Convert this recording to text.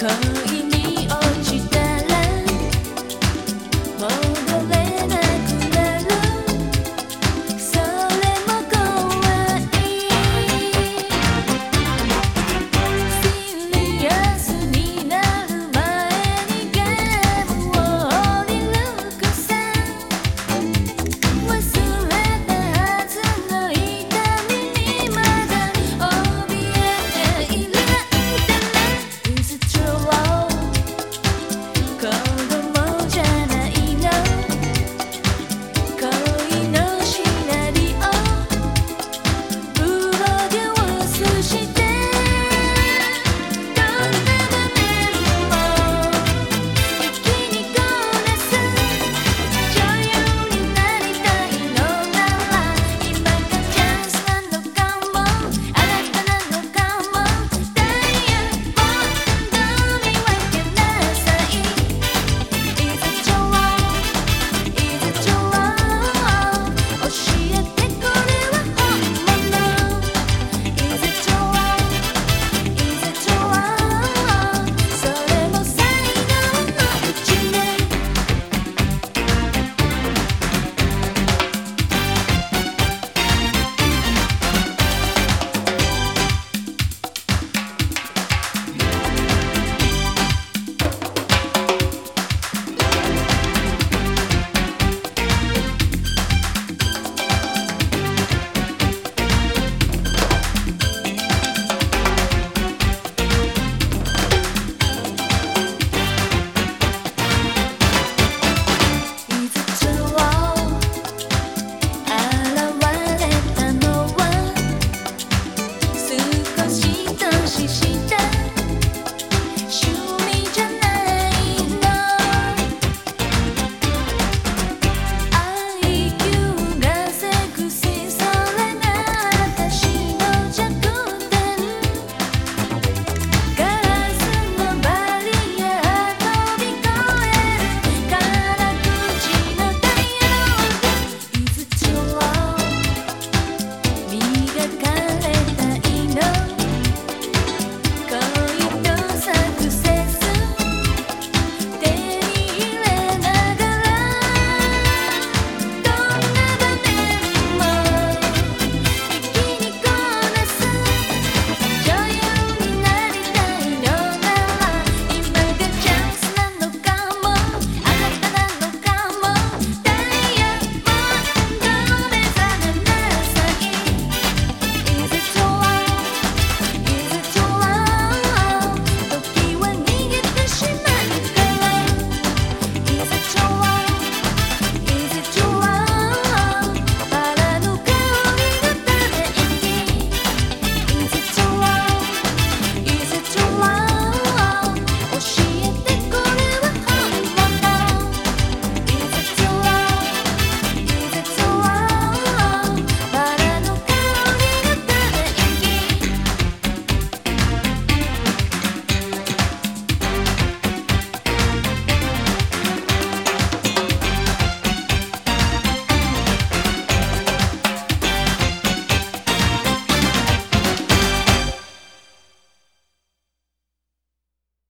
come